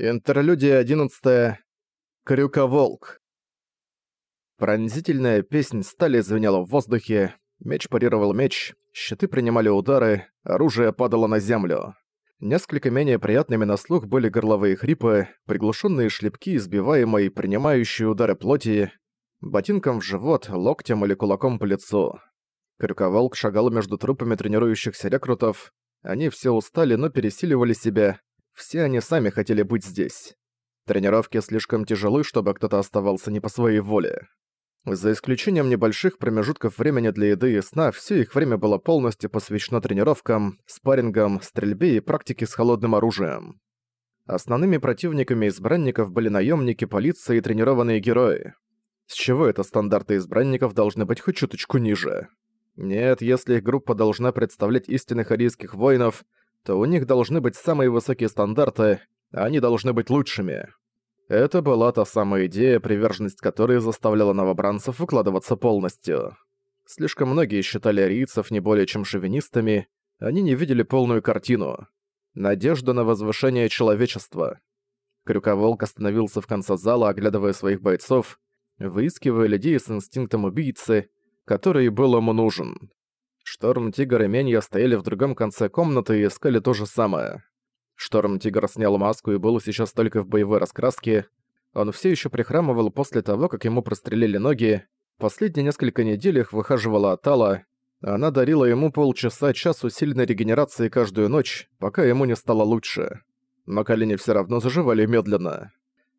Интерлюдия 11. Крюковолк. Пронзительная песнь стали звенела в воздухе, меч парировал меч, щиты принимали удары, оружие падало на землю. Несколько менее приятными на слух были горловые хрипы, приглушенные шлепки, избиваемые, принимающие удары плоти, ботинком в живот, локтем или кулаком по лицу. Крюковолк шагал между трупами тренирующихся рекрутов. Они все устали, но пересиливали себя, все они сами хотели быть здесь. Тренировки слишком тяжелы, чтобы кто-то оставался не по своей воле. За исключением небольших промежутков времени для еды и сна, все их время было полностью посвящено тренировкам, спаррингам, стрельбе и практике с холодным оружием. Основными противниками избранников были наемники, полиция и тренированные герои. С чего это стандарты избранников должны быть хоть чуточку ниже? Нет, если их группа должна представлять истинных арийских воинов, то у них должны быть самые высокие стандарты, а они должны быть лучшими. Это была та самая идея, приверженность которой заставляла новобранцев выкладываться полностью. Слишком многие считали арийцев не более чем шовинистами, они не видели полную картину. Надежда на возвышение человечества. Крюковолк остановился в конце зала, оглядывая своих бойцов, выискивая людей с инстинктом убийцы, который был ему нужен. Шторм, Тигр и Менья стояли в другом конце комнаты и искали то же самое. Шторм, Тигр снял маску и был сейчас только в боевой раскраске. Он все еще прихрамывал после того, как ему прострелили ноги. Последние несколько недель их выхаживала Атала. Она дарила ему полчаса-час усиленной регенерации каждую ночь, пока ему не стало лучше. Но колени все равно заживали медленно.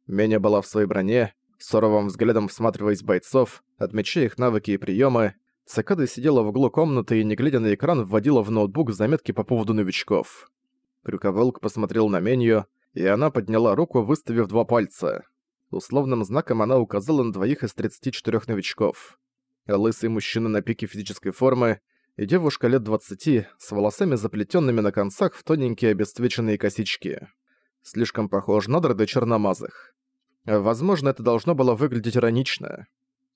Меня была в своей броне, суровым взглядом всматриваясь бойцов, отмечая их навыки и приемы, Цикада сидела в углу комнаты и, не глядя на экран, вводила в ноутбук заметки по поводу новичков. Крюковолк посмотрел на меню, и она подняла руку, выставив два пальца. Условным знаком она указала на двоих из 34 новичков. Лысый мужчина на пике физической формы и девушка лет 20 с волосами заплетенными на концах в тоненькие обесцвеченные косички. Слишком похож на дроды черномазых. Возможно, это должно было выглядеть иронично.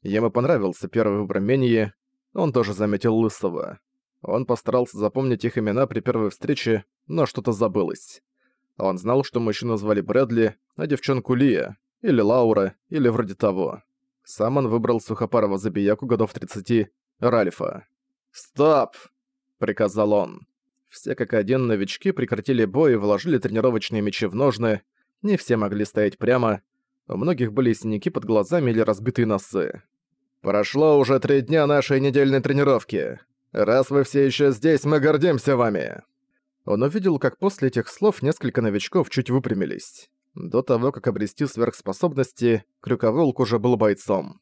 Ему понравился первый выбор Мении, он тоже заметил Лысого. Он постарался запомнить их имена при первой встрече, но что-то забылось. Он знал, что мужчину звали Брэдли, а девчонку Лия, или Лаура, или вроде того. Сам он выбрал сухопарого забияку годов 30, Ральфа. «Стоп!» — приказал он. Все как один новички прекратили бой и вложили тренировочные мечи в ножны. Не все могли стоять прямо. У многих были синяки под глазами или разбитые носы. Прошло уже три дня нашей недельной тренировки. Раз вы все еще здесь, мы гордимся вами!» Он увидел, как после этих слов несколько новичков чуть выпрямились. До того, как обрести сверхспособности, Крюковолк уже был бойцом.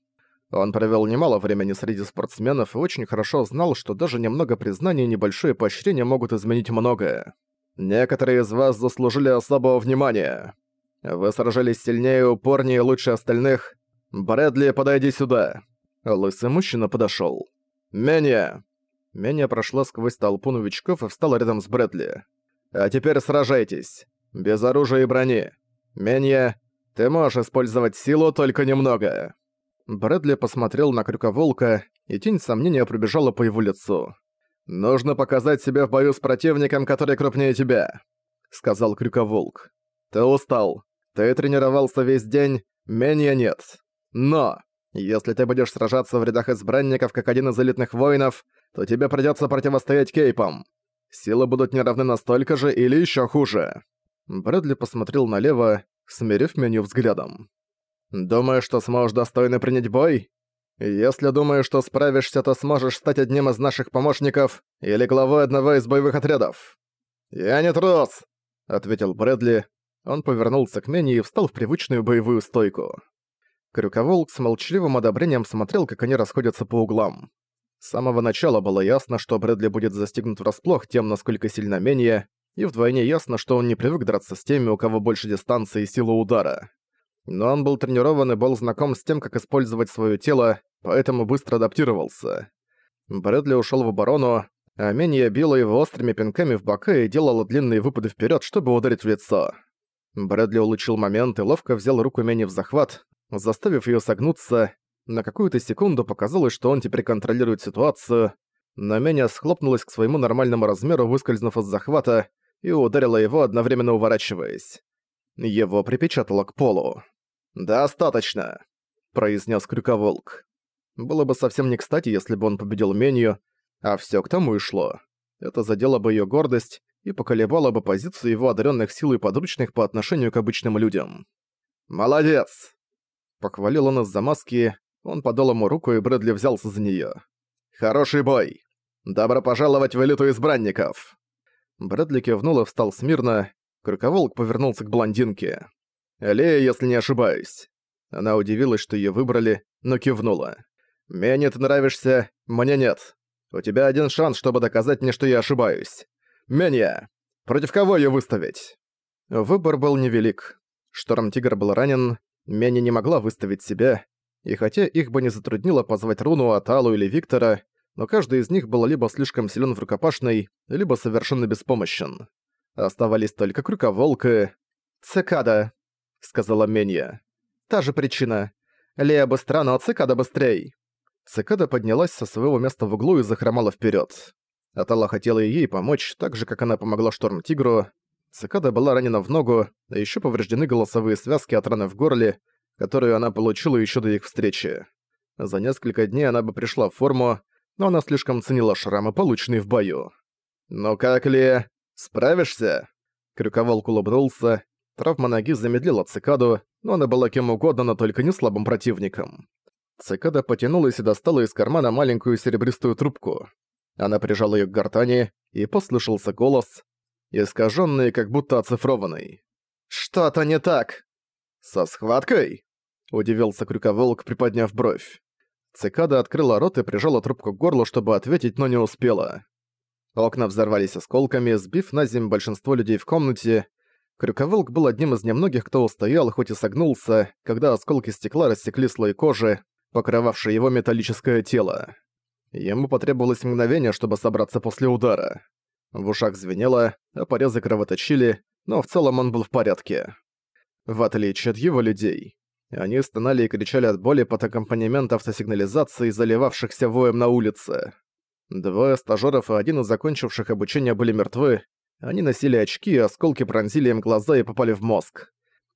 Он провел немало времени среди спортсменов и очень хорошо знал, что даже немного признания и небольшое поощрение могут изменить многое. Некоторые из вас заслужили особого внимания. Вы сражались сильнее, упорнее и лучше остальных. Брэдли, подойди сюда. Лысый мужчина подошёл. «Меня!» Меня прошла сквозь толпу новичков и встала рядом с Брэдли. «А теперь сражайтесь. Без оружия и брони. Меня, ты можешь использовать силу только немного». Брэдли посмотрел на Крюковолка, и тень сомнения пробежала по его лицу. «Нужно показать себя в бою с противником, который крупнее тебя», — сказал Крюковолк. «Ты устал. Ты тренировался весь день, меня нет. Но если ты будешь сражаться в рядах избранников как один из элитных воинов, то тебе придётся противостоять кейпам. Силы будут неравны настолько же или ещё хуже». Брэдли посмотрел налево, смирив меню взглядом. «Думаешь, что сможешь достойно принять бой? Если думаешь, что справишься, то сможешь стать одним из наших помощников или главой одного из боевых отрядов». «Я не трус!» — ответил Брэдли. Он повернулся к Менни и встал в привычную боевую стойку. Крюковолк с молчаливым одобрением смотрел, как они расходятся по углам. С самого начала было ясно, что Брэдли будет застигнут врасплох тем, насколько сильно менее, и вдвойне ясно, что он не привык драться с теми, у кого больше дистанции и силы удара. Но он был тренирован и был знаком с тем, как использовать свое тело, поэтому быстро адаптировался. Брэдли ушел в оборону, а Менья била его острыми пинками в бока и делала длинные выпады вперед, чтобы ударить в лицо. Брэдли улучил момент и ловко взял руку Менни в захват, заставив ее согнуться. На какую-то секунду показалось, что он теперь контролирует ситуацию, но Меня схлопнулась к своему нормальному размеру, выскользнув из захвата, и ударила его, одновременно уворачиваясь. Его припечатало к полу. «Достаточно», — произнес Крюковолк. Было бы совсем не кстати, если бы он победил Менью, а все к тому и шло. Это задело бы ее гордость и поколебало бы позицию его одаренных сил и подручных по отношению к обычным людям. «Молодец!» Похвалил он из-за маски, он подал ему руку, и Брэдли взялся за нее. «Хороший бой! Добро пожаловать в элиту избранников!» Брэдли кивнул и встал смирно. Крюковолк повернулся к блондинке. «Лея, если не ошибаюсь». Она удивилась, что ее выбрали, но кивнула. «Мне ты нравишься, мне нет. У тебя один шанс, чтобы доказать мне, что я ошибаюсь. Меня! Против кого ее выставить?» Выбор был невелик. Шторм-тигр был ранен, Меня не могла выставить себя, и хотя их бы не затруднило позвать Руну, Аталу или Виктора, но каждый из них был либо слишком силен в рукопашной, либо совершенно беспомощен. Оставались только Крюковолк и... «Цикада», — сказала Менья. «Та же причина. Лея быстра, но цикада быстрей». Цикада поднялась со своего места в углу и захромала вперед. Атала хотела и ей помочь, так же, как она помогла Шторм-Тигру. Цикада была ранена в ногу, а еще повреждены голосовые связки от раны в горле, которую она получила еще до их встречи. За несколько дней она бы пришла в форму, но она слишком ценила шрамы, полученные в бою. «Ну как ли? Справишься?» Крюковолк улыбнулся. Травма ноги замедлила цикаду, но она была кем угодно, но только не слабым противником. Цикада потянулась и достала из кармана маленькую серебристую трубку. Она прижала её к гортани, и послышался голос, искажённый, как будто оцифрованный. «Что-то не так!» «Со схваткой?» — удивился Крюковолк, приподняв бровь. Цикада открыла рот и прижала трубку к горлу, чтобы ответить, но не успела. Окна взорвались осколками, сбив на землю большинство людей в комнате. Крюковолк был одним из немногих, кто устоял, хоть и согнулся, когда осколки стекла рассекли слой кожи, покрывавший его металлическое тело. Ему потребовалось мгновение, чтобы собраться после удара. В ушах звенело, а порезы кровоточили, но в целом он был в порядке. В отличие от его людей. Они стонали и кричали от боли под аккомпанемент автосигнализации, заливавшихся воем на улице. Двое стажёров и один из закончивших обучение были мертвы. Они носили очки, осколки пронзили им глаза и попали в мозг.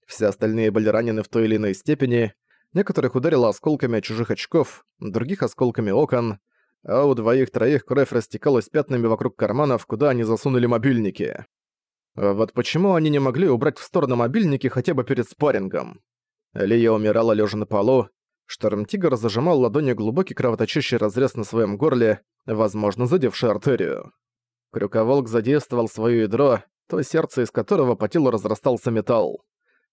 Все остальные были ранены в той или иной степени, Некоторых ударило осколками чужих очков, других осколками окон, а у двоих-троих кровь растекалась пятнами вокруг карманов, куда они засунули мобильники. Вот почему они не могли убрать в сторону мобильники хотя бы перед спаррингом? Лия умирала лежа на полу, Шторм-тигр зажимал ладонью глубокий кровоточащий разрез на своем горле, возможно, задевший артерию. Крюковолк задействовал своё ядро, то сердце из которого по телу разрастался металл.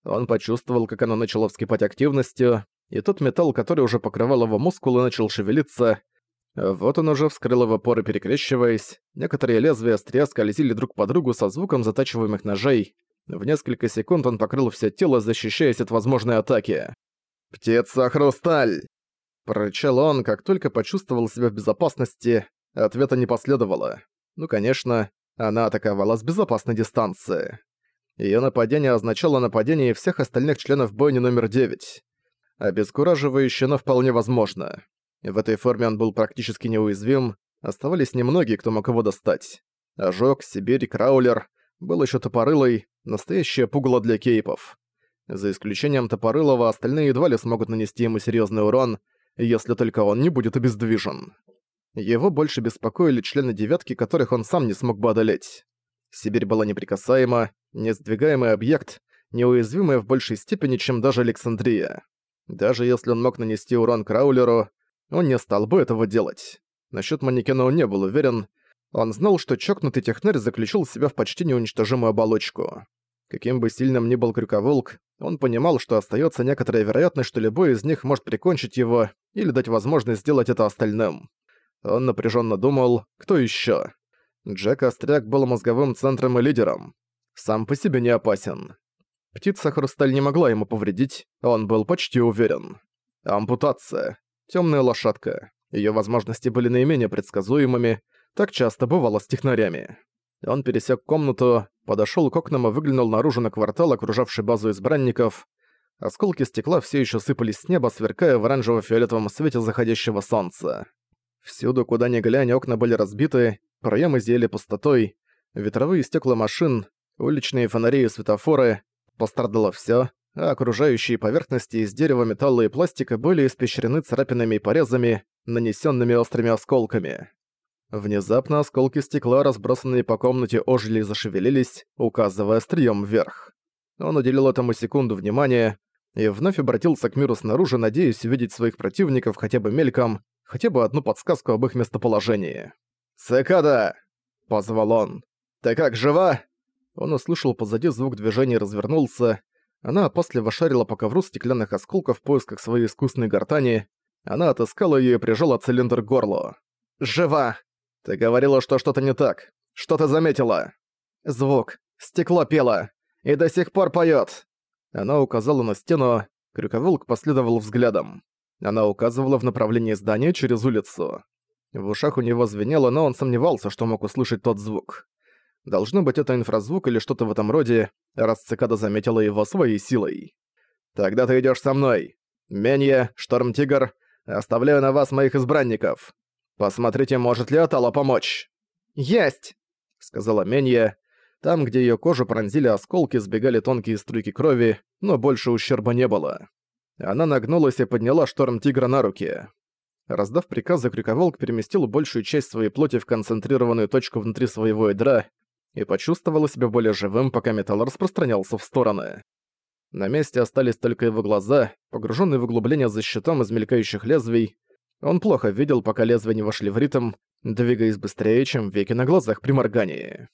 Он почувствовал, как оно начало вскипать активностью, и тот металл, который уже покрывал его мускулы, начал шевелиться. Вот он уже вскрыл его поры, перекрещиваясь. Некоторые лезвия острия скользили друг по другу со звуком затачиваемых ножей. В несколько секунд он покрыл все тело, защищаясь от возможной атаки. «Птица-хрусталь!» Прорычал он, как только почувствовал себя в безопасности. Ответа не последовало. Ну, конечно, она атаковала с безопасной дистанции. Её нападение означало нападение всех остальных членов бойни номер 9. Обескураживающе, но вполне возможно. В этой форме он был практически неуязвим, оставались немногие, кто мог его достать. Ожог, Сибирь, Краулер, был ещё Топорылый, настоящее пугало для кейпов. За исключением Топорылова, остальные едва ли смогут нанести ему серьёзный урон, если только он не будет обездвижен. Его больше беспокоили члены девятки, которых он сам не смог бы одолеть. Сибирь была неприкасаема, несдвигаемый объект, неуязвимая в большей степени, чем даже Александрия. Даже если он мог нанести урон Краулеру, он не стал бы этого делать. Насчёт манекена он не был уверен. Он знал, что чокнутый технарь заключил себя в почти неуничтожимую оболочку. Каким бы сильным ни был Крюковолк, он понимал, что остаётся некоторая вероятность, что любой из них может прикончить его или дать возможность сделать это остальным. Он напряжённо думал, кто ещё. Джек Остряк был мозговым центром и лидером. Сам по себе не опасен. Птица-хрусталь не могла ему повредить, он был почти уверен. Ампутация. Темная лошадка. Ее возможности были наименее предсказуемыми, так часто бывало с технарями. Он пересек комнату, подошел к окнам и выглянул наружу на квартал, окружавший базу избранников. Осколки стекла все еще сыпались с неба, сверкая в оранжево-фиолетовом свете заходящего солнца. Всюду, куда ни глянь, окна были разбиты, проемы зияли пустотой, ветровые стекла машин, уличные фонари и светофоры, Пострадало всё, а окружающие поверхности из дерева, металла и пластика были испещрены царапинами и порезами, нанесёнными острыми осколками. Внезапно осколки стекла, разбросанные по комнате, ожили и зашевелились, указывая острием вверх. Он уделил этому секунду внимания и вновь обратился к миру снаружи, надеясь увидеть своих противников хотя бы мельком, хотя бы одну подсказку об их местоположении. «Цикада!» — позвал он. «Ты как, жива?» Он услышал позади звук движения и развернулся. Она опасливо шарила по ковру стеклянных осколков в поисках своей искусной гортани. Она отыскала её и прижала цилиндр к горлу. «Жива!» «Ты говорила, что что-то не так. Что ты заметила?» «Звук. Стекло пело. И до сих пор поёт!» Она указала на стену. Крюковолк последовал взглядом. Она указывала в направлении здания через улицу. В ушах у него звенело, но он сомневался, что мог услышать тот звук. Должно быть, это инфразвук или что-то в этом роде, раз цикада заметила его своей силой. «Тогда ты идёшь со мной. Менье, Шторм-Тигр, оставляю на вас моих избранников. Посмотрите, может ли Атала помочь». «Есть!» — сказала Менье. Там, где её кожу пронзили осколки, сбегали тонкие струйки крови, но больше ущерба не было. Она нагнулась и подняла Шторм-Тигра на руки. Раздав приказы, Крюковолк переместил большую часть своей плоти в концентрированную точку внутри своего ядра и почувствовал себя более живым, пока металл распространялся в стороны. На месте остались только его глаза, погруженные в углубление за щитом из мелькающих лезвий. Он плохо видел, пока лезвия не вошли в ритм, двигаясь быстрее, чем веки на глазах при моргании.